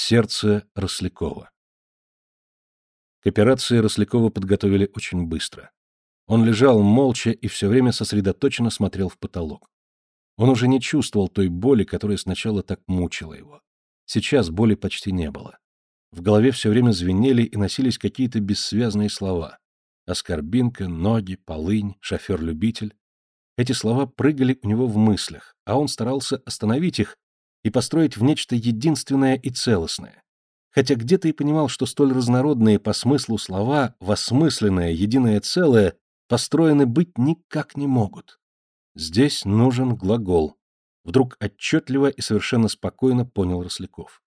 Сердце Рослякова. К операции Рослякова подготовили очень быстро. Он лежал молча и все время сосредоточенно смотрел в потолок. Он уже не чувствовал той боли, которая сначала так мучила его. Сейчас боли почти не было. В голове все время звенели и носились какие-то бессвязные слова. Оскорбинка, ноги, полынь, шофер-любитель. Эти слова прыгали у него в мыслях, а он старался остановить их и построить в нечто единственное и целостное. Хотя где-то и понимал, что столь разнородные по смыслу слова в осмысленное единое целое построены быть никак не могут. Здесь нужен глагол. Вдруг отчетливо и совершенно спокойно понял Росляков.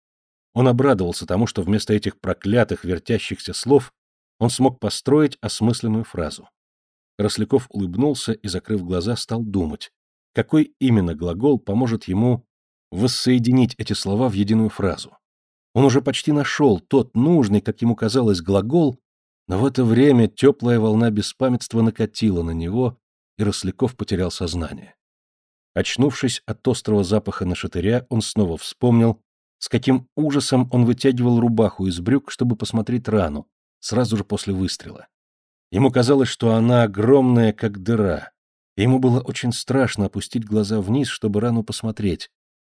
Он обрадовался тому, что вместо этих проклятых вертящихся слов он смог построить осмысленную фразу. Росляков улыбнулся и, закрыв глаза, стал думать, какой именно глагол поможет ему воссоединить эти слова в единую фразу. Он уже почти нашел тот нужный, как ему казалось, глагол, но в это время теплая волна беспамятства накатила на него, и Росляков потерял сознание. Очнувшись от острого запаха на шатыря, он снова вспомнил, с каким ужасом он вытягивал рубаху из брюк, чтобы посмотреть рану, сразу же после выстрела. Ему казалось, что она огромная, как дыра, ему было очень страшно опустить глаза вниз, чтобы рану посмотреть,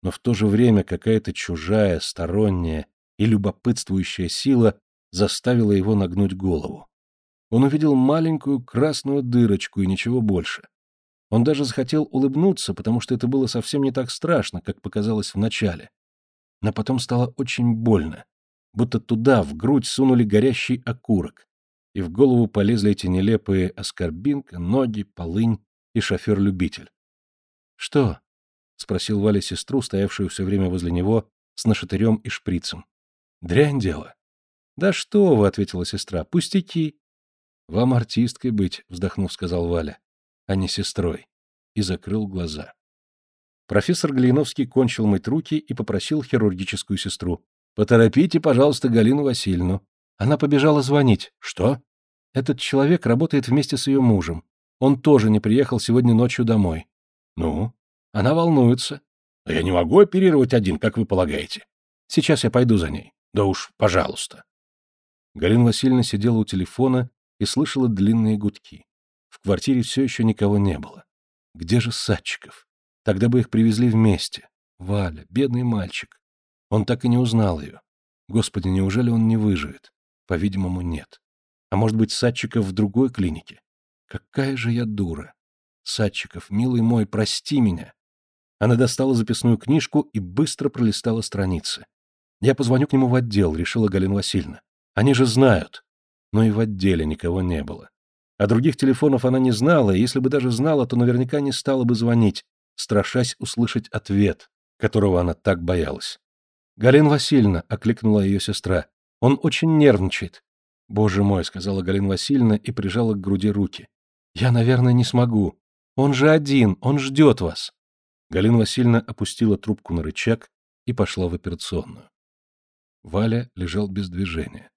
но в то же время какая-то чужая, сторонняя и любопытствующая сила заставила его нагнуть голову. Он увидел маленькую красную дырочку и ничего больше. Он даже захотел улыбнуться, потому что это было совсем не так страшно, как показалось вначале. Но потом стало очень больно, будто туда, в грудь, сунули горящий окурок, и в голову полезли эти нелепые оскорбинка, ноги, полынь и шофер-любитель. «Что?» — спросил Валя сестру, стоявшую все время возле него, с нашатырем и шприцем. — Дрянь дело. — Да что вы, — ответила сестра, — пустяки. — Вам артисткой быть, — вздохнув, сказал Валя, — а не сестрой. И закрыл глаза. Профессор Галиновский кончил мыть руки и попросил хирургическую сестру. — Поторопите, пожалуйста, Галину Васильевну. Она побежала звонить. — Что? — Этот человек работает вместе с ее мужем. Он тоже не приехал сегодня ночью домой. — Ну? Она волнуется. А я не могу оперировать один, как вы полагаете. Сейчас я пойду за ней. Да уж, пожалуйста. Галина Васильевна сидела у телефона и слышала длинные гудки. В квартире все еще никого не было. Где же Садчиков? Тогда бы их привезли вместе. Валя, бедный мальчик. Он так и не узнал ее. Господи, неужели он не выживет? По-видимому, нет. А может быть, Садчиков в другой клинике? Какая же я дура. Садчиков, милый мой, прости меня. Она достала записную книжку и быстро пролистала страницы. «Я позвоню к нему в отдел», — решила Галина Васильевна. «Они же знают». Но и в отделе никого не было. А других телефонов она не знала, и если бы даже знала, то наверняка не стала бы звонить, страшась услышать ответ, которого она так боялась. «Галина Васильевна», — окликнула ее сестра, — «он очень нервничает». «Боже мой», — сказала Галина Васильевна и прижала к груди руки. «Я, наверное, не смогу. Он же один, он ждет вас». Галина Васильевна опустила трубку на рычаг и пошла в операционную. Валя лежал без движения.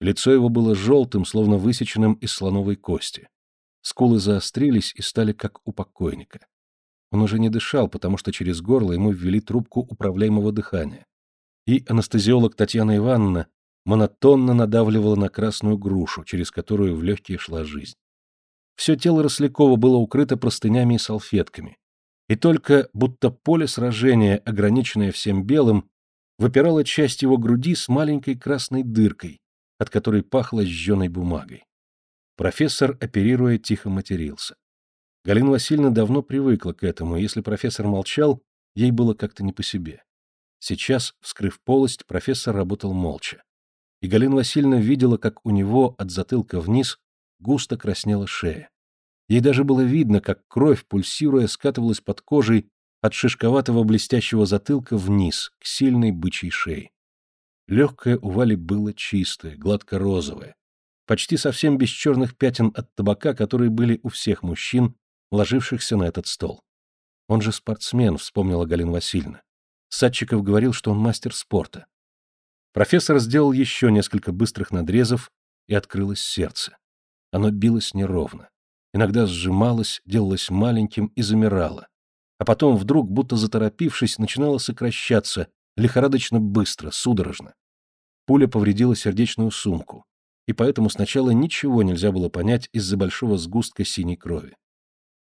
Лицо его было желтым, словно высеченным из слоновой кости. Скулы заострились и стали как у покойника. Он уже не дышал, потому что через горло ему ввели трубку управляемого дыхания. И анестезиолог Татьяна Ивановна монотонно надавливала на красную грушу, через которую в легкие шла жизнь. Все тело Рослякова было укрыто простынями и салфетками, и только будто поле сражения, ограниченное всем белым, выпирала часть его груди с маленькой красной дыркой, от которой пахло сжженной бумагой. Профессор, оперируя, тихо матерился. Галина Васильевна давно привыкла к этому, если профессор молчал, ей было как-то не по себе. Сейчас, вскрыв полость, профессор работал молча. И Галина Васильевна видела, как у него от затылка вниз густо краснела шея. Ей даже было видно, как кровь, пульсируя, скатывалась под кожей от шишковатого блестящего затылка вниз, к сильной бычьей шее. Легкое у Вали было чистое, гладко-розовое, почти совсем без черных пятен от табака, которые были у всех мужчин, ложившихся на этот стол. Он же спортсмен, вспомнила Галина Васильевна. Садчиков говорил, что он мастер спорта. Профессор сделал еще несколько быстрых надрезов, и открылось сердце. Оно билось неровно иногда сжималась, делалась маленьким и замирала. А потом вдруг, будто заторопившись, начинала сокращаться лихорадочно быстро, судорожно. Пуля повредила сердечную сумку, и поэтому сначала ничего нельзя было понять из-за большого сгустка синей крови.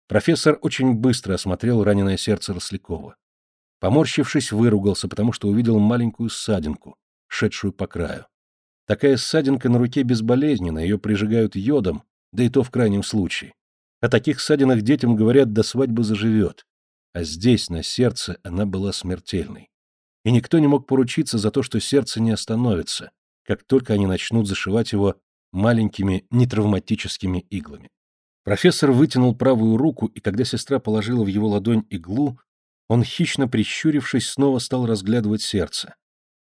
Профессор очень быстро осмотрел раненое сердце Рослякова. Поморщившись, выругался, потому что увидел маленькую ссадинку, шедшую по краю. Такая ссадинка на руке безболезненна, ее прижигают йодом, да и то в крайнем случае. О таких ссадинах детям говорят, до свадьбы заживет. А здесь, на сердце, она была смертельной. И никто не мог поручиться за то, что сердце не остановится, как только они начнут зашивать его маленькими нетравматическими иглами. Профессор вытянул правую руку, и когда сестра положила в его ладонь иглу, он, хищно прищурившись, снова стал разглядывать сердце,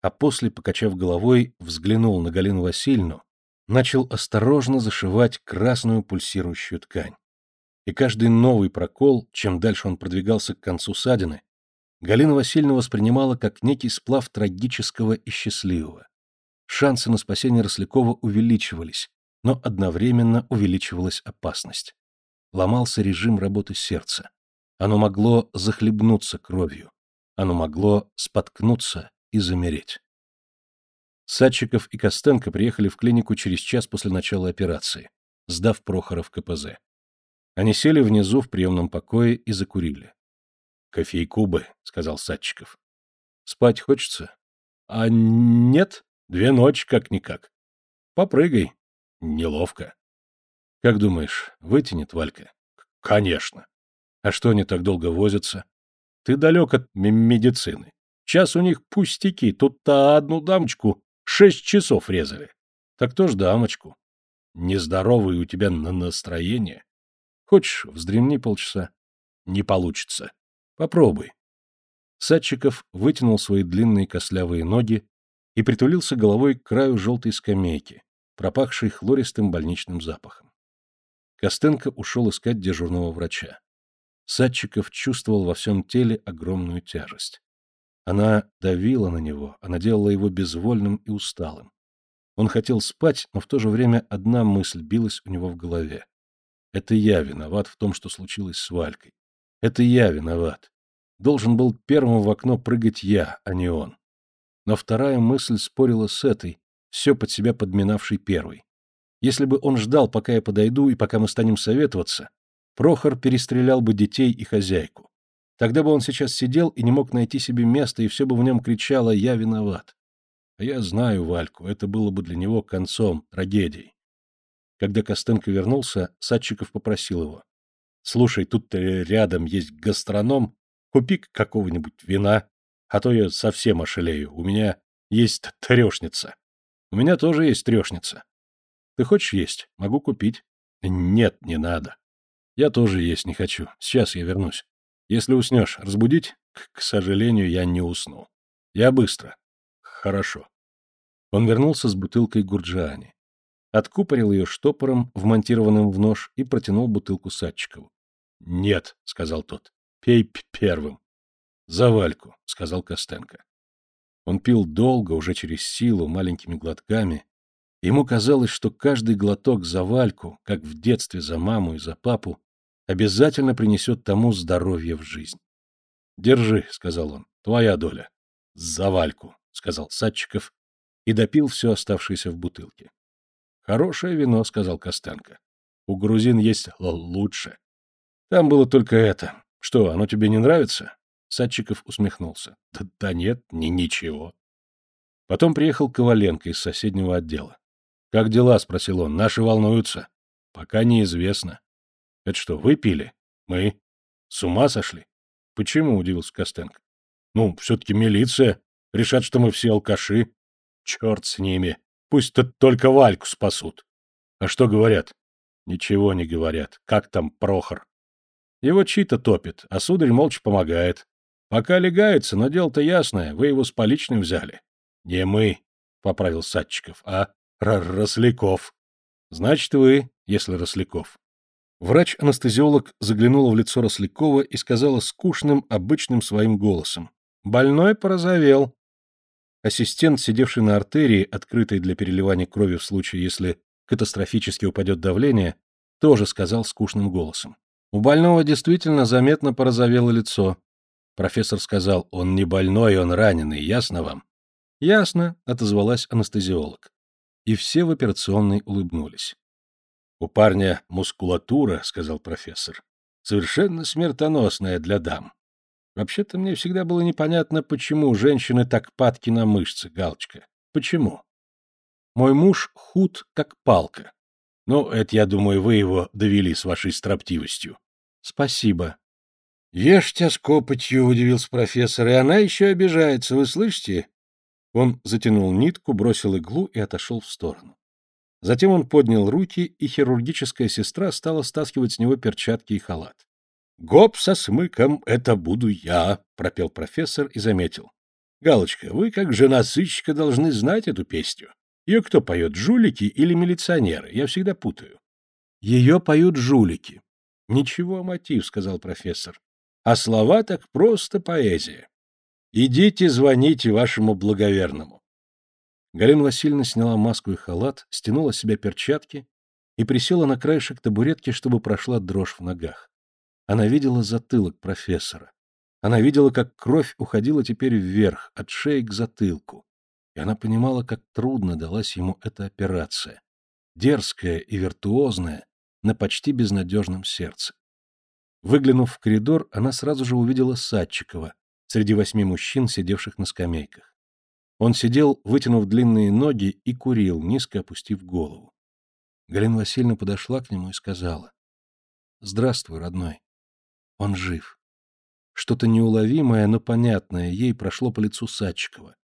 а после, покачав головой, взглянул на Галину Васильевну, начал осторожно зашивать красную пульсирующую ткань. И каждый новый прокол, чем дальше он продвигался к концу садины, Галина Васильевна воспринимала как некий сплав трагического и счастливого. Шансы на спасение Рослякова увеличивались, но одновременно увеличивалась опасность. Ломался режим работы сердца. Оно могло захлебнуться кровью. Оно могло споткнуться и замереть. Садчиков и Костенко приехали в клинику через час после начала операции, сдав Прохоров КПЗ. Они сели внизу в приемном покое и закурили. — Кофейку бы, — сказал Садчиков. — Спать хочется? — А нет, две ночи как-никак. — Попрыгай. — Неловко. — Как думаешь, вытянет Валька? — Конечно. А что они так долго возятся? Ты далек от медицины. Час у них пустяки, тут-то одну дамочку шесть часов резали. Так то ж дамочку. Нездоровое у тебя на настроение. Хочешь, вздремни полчаса? Не получится. Попробуй. Садчиков вытянул свои длинные костлявые ноги и притулился головой к краю желтой скамейки, пропахшей хлористым больничным запахом. Костенко ушел искать дежурного врача. Садчиков чувствовал во всем теле огромную тяжесть. Она давила на него, она делала его безвольным и усталым. Он хотел спать, но в то же время одна мысль билась у него в голове. Это я виноват в том, что случилось с Валькой. Это я виноват. Должен был первым в окно прыгать я, а не он. Но вторая мысль спорила с этой, все под себя подминавшей первой. Если бы он ждал, пока я подойду и пока мы станем советоваться, Прохор перестрелял бы детей и хозяйку. Тогда бы он сейчас сидел и не мог найти себе места, и все бы в нем кричало «Я виноват». А я знаю Вальку, это было бы для него концом, трагедией. Когда Костенко вернулся, Садчиков попросил его. «Слушай, тут рядом есть гастроном, купи какого-нибудь вина, а то я совсем ошалею, у меня есть трешница. У меня тоже есть трешница. Ты хочешь есть? Могу купить». «Нет, не надо. Я тоже есть не хочу. Сейчас я вернусь. Если уснешь, разбудить? К, сожалению, я не усну. Я быстро. Хорошо. Он вернулся с бутылкой гурджиани. Откупорил ее штопором, вмонтированным в нож, и протянул бутылку Садчикову. — Нет, — сказал тот. — Пей первым. — За Вальку, — сказал Костенко. Он пил долго, уже через силу, маленькими глотками. Ему казалось, что каждый глоток за Вальку, как в детстве за маму и за папу, обязательно принесет тому здоровье в жизнь. «Держи», — сказал он, — «твоя доля». «За Вальку», — сказал Садчиков и допил все оставшееся в бутылке. «Хорошее вино», — сказал Костенко. «У грузин есть лучше». «Там было только это. Что, оно тебе не нравится?» Садчиков усмехнулся. «Да, да нет, ни ничего». Потом приехал Коваленко из соседнего отдела. «Как дела?» — спросил он. «Наши волнуются». «Пока неизвестно». Это что, вы пили? Мы? С ума сошли? Почему? Удивился Костенко. Ну, все-таки милиция. Решат, что мы все алкаши. Черт с ними. Пусть -то только Вальку спасут. А что говорят? Ничего не говорят. Как там Прохор? Его чьи-то топит, а сударь молча помогает. Пока легается, но дело-то ясное, вы его с поличным взяли. Не мы, — поправил Садчиков, — а Росляков. Значит, вы, если Росляков. Врач-анестезиолог заглянула в лицо Рослякова и сказала скучным, обычным своим голосом. «Больной порозовел». Ассистент, сидевший на артерии, открытой для переливания крови в случае, если катастрофически упадет давление, тоже сказал скучным голосом. У больного действительно заметно порозовело лицо. Профессор сказал, он не больной, он раненый, ясно вам? Ясно, отозвалась анестезиолог. И все в операционной улыбнулись. У парня мускулатура, сказал профессор, совершенно смертоносная для дам. Вообще-то мне всегда было непонятно, почему женщины так падки на мышцы, Галочка. Почему? Мой муж худ, как палка. Ну, это, я думаю, вы его довели с вашей строптивостью. Спасибо. Ешьте с копотью, удивился профессор, и она еще обижается, вы слышите? Он затянул нитку, бросил иглу и отошел в сторону. Затем он поднял руки, и хирургическая сестра стала стаскивать с него перчатки и халат. «Гоп со смыком, это буду я», — пропел профессор и заметил. «Галочка, вы, как жена сыщика, должны знать эту песню. Ее кто поет, жулики или милиционеры? Я всегда путаю». «Ее поют жулики». «Ничего, мотив», — сказал профессор. «А слова так просто поэзия. Идите, звоните вашему благоверному». Галина Васильевна сняла маску и халат, стянула с себя перчатки и присела на краешек табуретки, чтобы прошла дрожь в ногах. Она видела затылок профессора. Она видела, как кровь уходила теперь вверх, от шеи к затылку. И она понимала, как трудно далась ему эта операция. Дерзкая и виртуозная, на почти безнадежном сердце. Выглянув в коридор, она сразу же увидела Садчикова среди восьми мужчин, сидевших на скамейках. Он сидел, вытянув длинные ноги, и курил, низко опустив голову. Галина Васильевна подошла к нему и сказала. — Здравствуй, родной. Он жив. Что-то неуловимое, но понятное ей прошло по лицу Садчикова.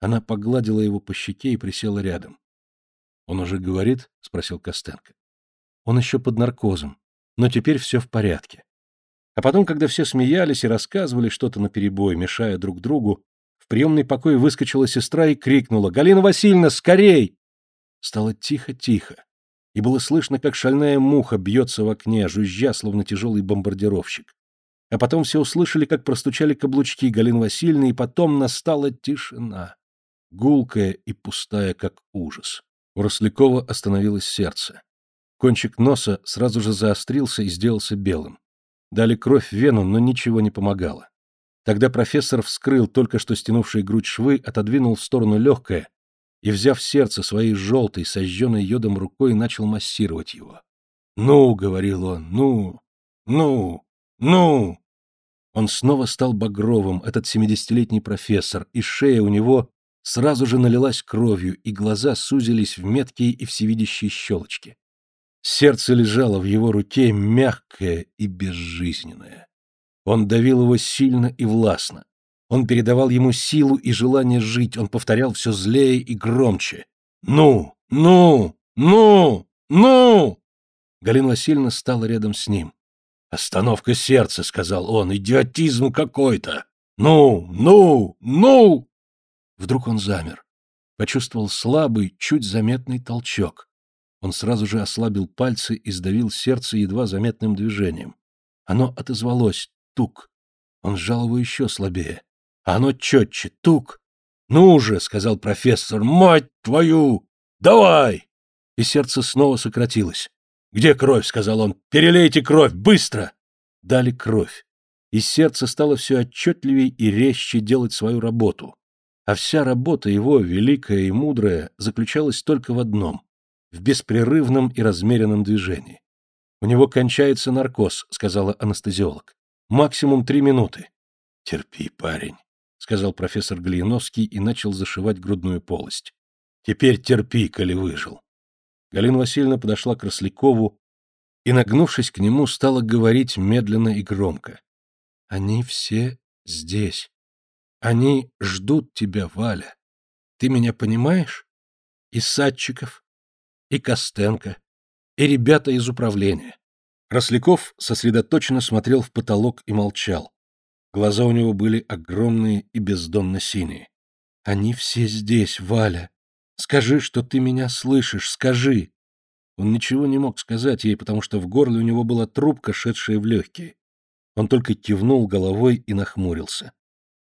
Она погладила его по щеке и присела рядом. — Он уже говорит? — спросил Костенко. — Он еще под наркозом, но теперь все в порядке. А потом, когда все смеялись и рассказывали что-то наперебой, мешая друг другу, в приемный покой выскочила сестра и крикнула «Галина Васильевна, скорей!» Стало тихо-тихо и было слышно, как шальная муха бьется в окне, жужжа, словно тяжелый бомбардировщик. А потом все услышали, как простучали каблучки Галины Васильевны, и потом настала тишина, гулкая и пустая, как ужас. У Рослякова остановилось сердце. Кончик носа сразу же заострился и сделался белым. Дали кровь в вену, но ничего не помогало. Тогда профессор вскрыл только что стянувшие грудь швы, отодвинул в сторону легкое и, взяв сердце своей желтой, сожженной йодом рукой, начал массировать его. «Ну», — говорил он, — «ну, ну, ну». Он снова стал багровым, этот семидесятилетний профессор, и шея у него сразу же налилась кровью, и глаза сузились в меткие и всевидящие щелочки. Сердце лежало в его руке, мягкое и безжизненное. Он давил его сильно и властно. Он передавал ему силу и желание жить, он повторял все злее и громче. «Ну! Ну! Ну! Ну!» Галина Васильевна стала рядом с ним. «Остановка сердца», — сказал он, — «идиотизм какой-то! Ну! Ну! Ну!» Вдруг он замер. Почувствовал слабый, чуть заметный толчок. Он сразу же ослабил пальцы и сдавил сердце едва заметным движением. Оно отозвалось «тук». Он сжал его еще слабее а оно четче, тук. «Ну же», — сказал профессор, — «мать твою! Давай!» И сердце снова сократилось. «Где кровь?» — сказал он. «Перелейте кровь! Быстро!» Дали кровь. И сердце стало все отчетливее и резче делать свою работу. А вся работа его, великая и мудрая, заключалась только в одном — в беспрерывном и размеренном движении. «У него кончается наркоз», — сказала анестезиолог. «Максимум три минуты». «Терпи, парень. — сказал профессор Глиновский и начал зашивать грудную полость. — Теперь терпи, коли выжил. Галина Васильевна подошла к Рослякову и, нагнувшись к нему, стала говорить медленно и громко. — Они все здесь. Они ждут тебя, Валя. Ты меня понимаешь? И Садчиков, и Костенко, и ребята из управления. Росляков сосредоточенно смотрел в потолок и молчал. Глаза у него были огромные и бездонно синие. «Они все здесь, Валя. Скажи, что ты меня слышишь, скажи!» Он ничего не мог сказать ей, потому что в горле у него была трубка, шедшая в легкие. Он только кивнул головой и нахмурился.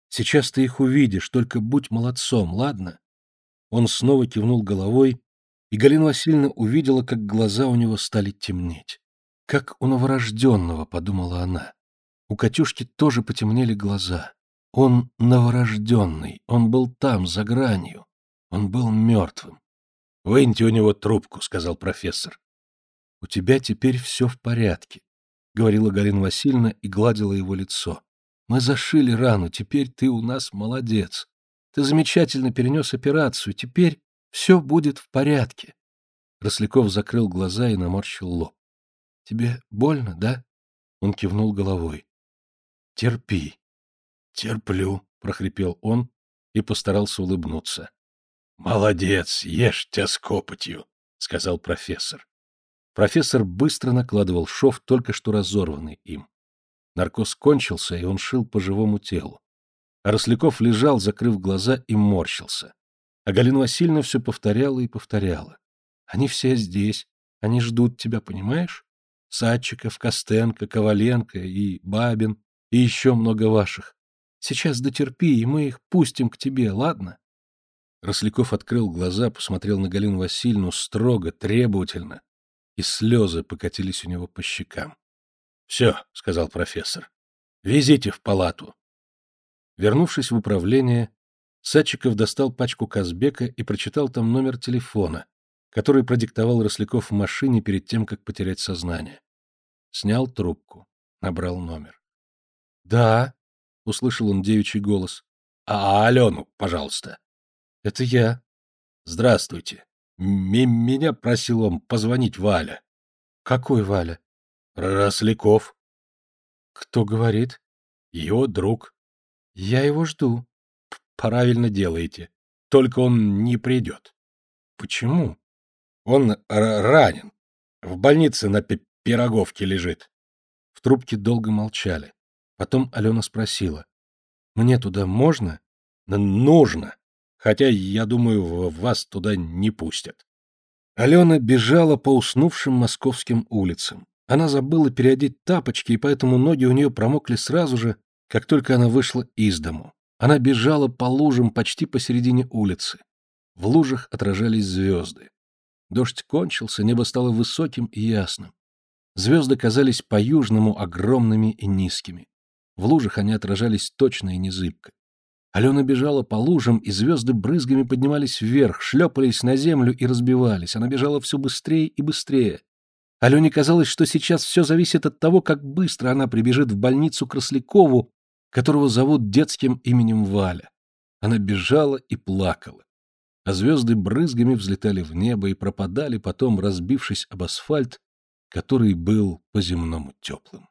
«Сейчас ты их увидишь, только будь молодцом, ладно?» Он снова кивнул головой, и Галина Васильевна увидела, как глаза у него стали темнеть. «Как у новорожденного», — подумала она. У Катюшки тоже потемнели глаза. Он новорожденный, он был там, за гранью. Он был мертвым. — Выньте у него трубку, — сказал профессор. — У тебя теперь все в порядке, — говорила Галина Васильевна и гладила его лицо. — Мы зашили рану, теперь ты у нас молодец. Ты замечательно перенес операцию, теперь все будет в порядке. Росляков закрыл глаза и наморщил лоб. — Тебе больно, да? Он кивнул головой. — Терпи. — Терплю, — прохрипел он и постарался улыбнуться. — Молодец, ешь тебя с копотью, — сказал профессор. Профессор быстро накладывал шов, только что разорванный им. Наркоз кончился, и он шил по живому телу. А Росляков лежал, закрыв глаза, и морщился. А Галина Васильевна все повторяла и повторяла. «Они все здесь. Они ждут тебя, понимаешь? Садчиков, Костенко, Коваленко и Бабин, и еще много ваших. Сейчас дотерпи, и мы их пустим к тебе, ладно?» Росляков открыл глаза, посмотрел на Галину Васильевну строго, требовательно, и слезы покатились у него по щекам. — Все, — сказал профессор, — везите в палату. Вернувшись в управление, Садчиков достал пачку Казбека и прочитал там номер телефона, который продиктовал Росляков в машине перед тем, как потерять сознание. Снял трубку, набрал номер. — Да, — услышал он девичий голос. — А Алену, пожалуйста. — Это я. — Здравствуйте. М меня просил он позвонить Валя. — Какой Валя? — Росляков. — Кто говорит? — Его друг. — Я его жду. — Правильно делаете. Только он не придет. — Почему? — Он ранен. В больнице на пироговке лежит. В трубке долго молчали. Потом Алена спросила. — Мне туда можно? — Нужно. Хотя, я думаю, вас туда не пустят. Алена бежала по уснувшим московским улицам. Она забыла переодеть тапочки, и поэтому ноги у нее промокли сразу же, как только она вышла из дому. Она бежала по лужам почти посередине улицы. В лужах отражались звезды. Дождь кончился, небо стало высоким и ясным. Звезды казались по-южному огромными и низкими. В лужах они отражались точно и незыбко. Алена бежала по лужам, и звезды брызгами поднимались вверх, шлепались на землю и разбивались. Она бежала все быстрее и быстрее. Алене казалось, что сейчас все зависит от того, как быстро она прибежит в больницу к Рослякову, которого зовут детским именем Валя. Она бежала и плакала. А звезды брызгами взлетали в небо и пропадали потом, разбившись об асфальт, который был по-земному теплым.